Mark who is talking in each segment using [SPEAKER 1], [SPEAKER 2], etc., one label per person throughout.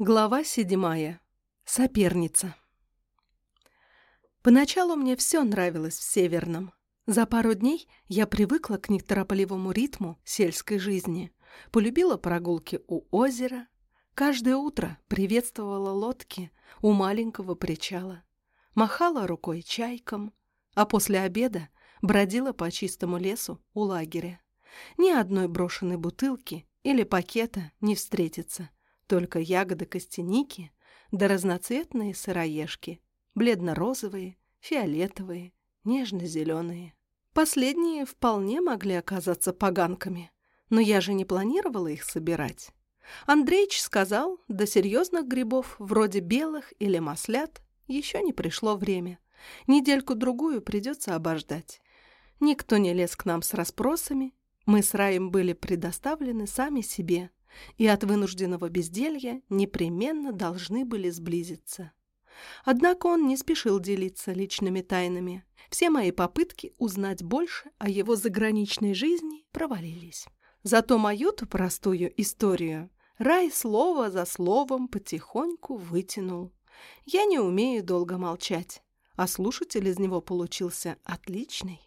[SPEAKER 1] Глава седьмая. Соперница. Поначалу мне все нравилось в Северном. За пару дней я привыкла к неторопливому ритму сельской жизни, полюбила прогулки у озера, каждое утро приветствовала лодки у маленького причала, махала рукой чайкам, а после обеда бродила по чистому лесу у лагеря. Ни одной брошенной бутылки или пакета не встретится — только ягоды костяники да разноцветные сыроежки, бледно-розовые, фиолетовые, нежно-зеленые. Последние вполне могли оказаться поганками, но я же не планировала их собирать. Андреич сказал, до серьезных грибов, вроде белых или маслят, еще не пришло время. Недельку-другую придется обождать. Никто не лез к нам с расспросами, мы с Раем были предоставлены сами себе и от вынужденного безделья непременно должны были сблизиться. Однако он не спешил делиться личными тайнами. Все мои попытки узнать больше о его заграничной жизни провалились. Зато мою-то простую историю Рай слово за словом потихоньку вытянул. Я не умею долго молчать, а слушатель из него получился отличный.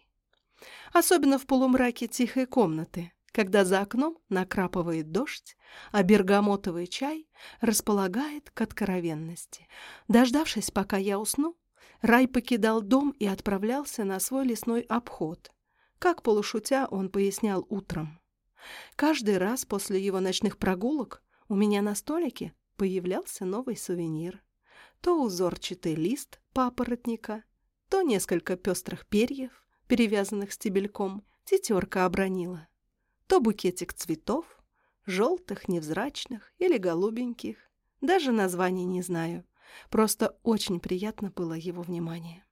[SPEAKER 1] Особенно в полумраке тихой комнаты, когда за окном накрапывает дождь, а бергамотовый чай располагает к откровенности. Дождавшись, пока я усну, Рай покидал дом и отправлялся на свой лесной обход. Как полушутя он пояснял утром. Каждый раз после его ночных прогулок у меня на столике появлялся новый сувенир. То узорчатый лист папоротника, то несколько пестрых перьев, перевязанных стебельком, тетерка обронила то букетик цветов, желтых, невзрачных или голубеньких. Даже названий не знаю. Просто очень приятно было его внимание.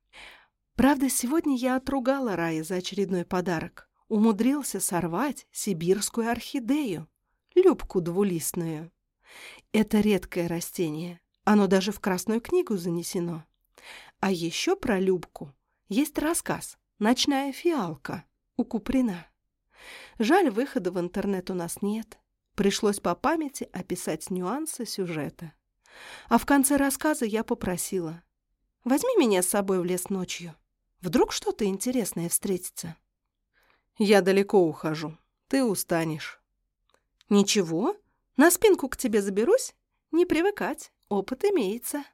[SPEAKER 1] Правда, сегодня я отругала Рая за очередной подарок. Умудрился сорвать сибирскую орхидею, любку двулистную. Это редкое растение. Оно даже в Красную книгу занесено. А еще про любку есть рассказ «Ночная фиалка» у Куприна. Жаль, выхода в интернет у нас нет. Пришлось по памяти описать нюансы сюжета. А в конце рассказа я попросила. «Возьми меня с собой в лес ночью. Вдруг что-то интересное встретится». «Я далеко ухожу. Ты устанешь». «Ничего. На спинку к тебе заберусь. Не привыкать. Опыт имеется».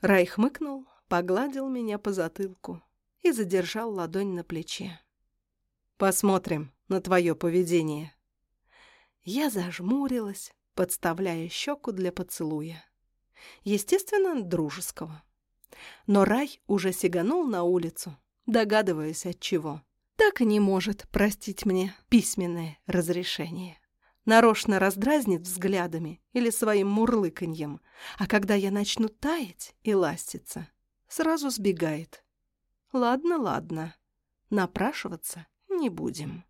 [SPEAKER 1] Рай хмыкнул, погладил меня по затылку и задержал ладонь на плече. «Посмотрим, на твое поведение». Я зажмурилась, подставляя щеку для поцелуя. Естественно, дружеского. Но рай уже сиганул на улицу, догадываясь от чего. Так и не может простить мне письменное разрешение. Нарочно раздразнит взглядами или своим мурлыканьем, а когда я начну таять и ластиться, сразу сбегает. Ладно, ладно, напрашиваться не будем.